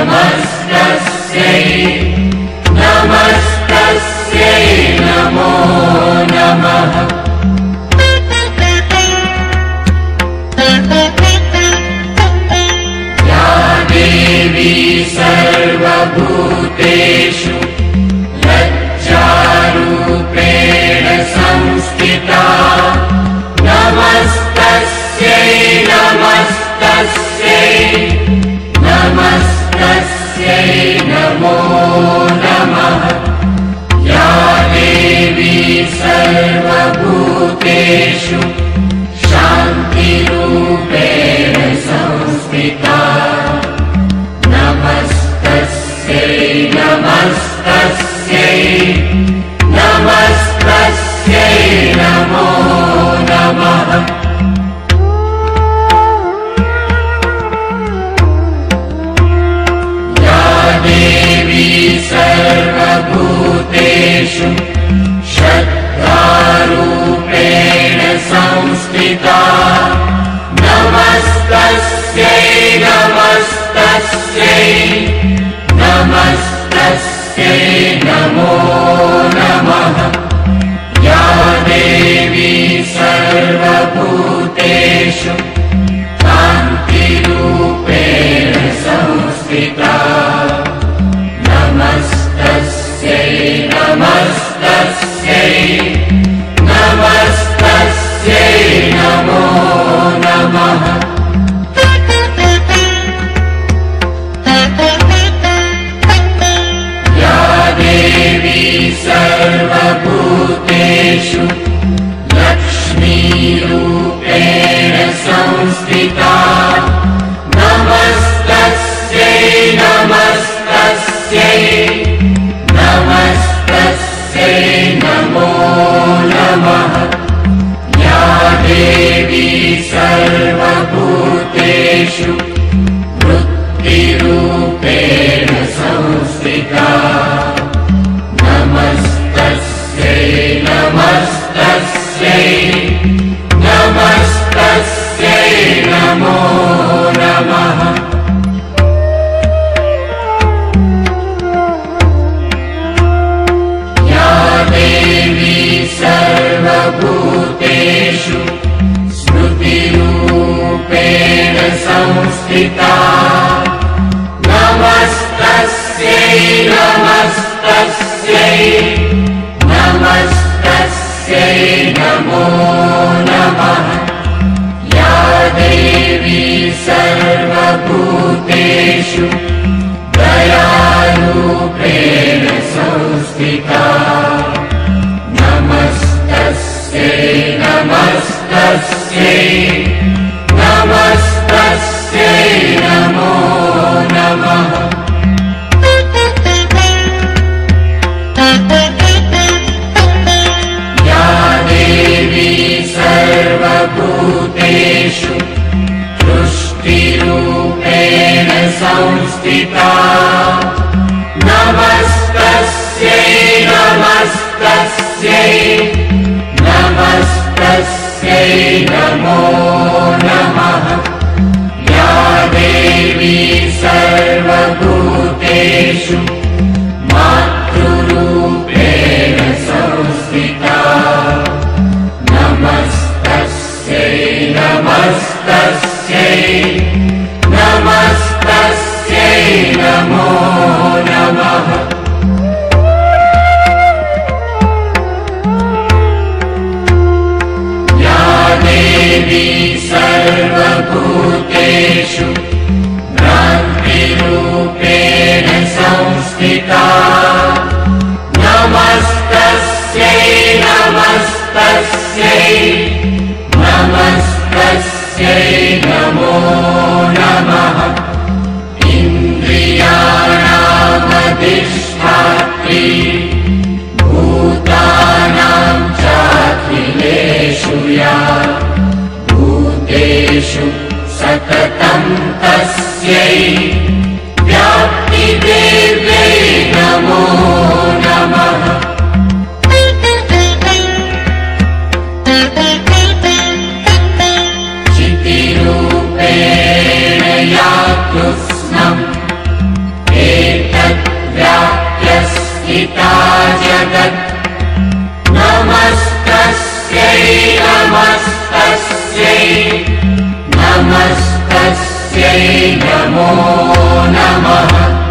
नमस्तस्यै। नमस्तस्यै नमो नमः। या देवी सर्वभूतेषु you. еще. नमो नमः। या देवी सर्वभूतेषु दयारूपेण संस्थिता। नमो नमः। या देवी सर्वभूतेषु मातृरूपेण संस्थिता। नमस्तस्यै नमस्तस्य। सर्वभूतेषु भ्रान्तिरूपेण संस्थिता। नमस्तस्यै नमस्तस्यै नमस्तस्यै नमो नमः। इन्द्रियाणामधिष्ठात्री भूतानां चाखिलेषु या। भूतेषु सततं तस्यै व्याप्तिदेव्यै नमो नमः चितिरूपेण या कृत्स्नम् एतत् व्याप्यस्थिता जगत् नमस्तस्यै नमस्तस्यै नमस्तस्यै नमो। नमः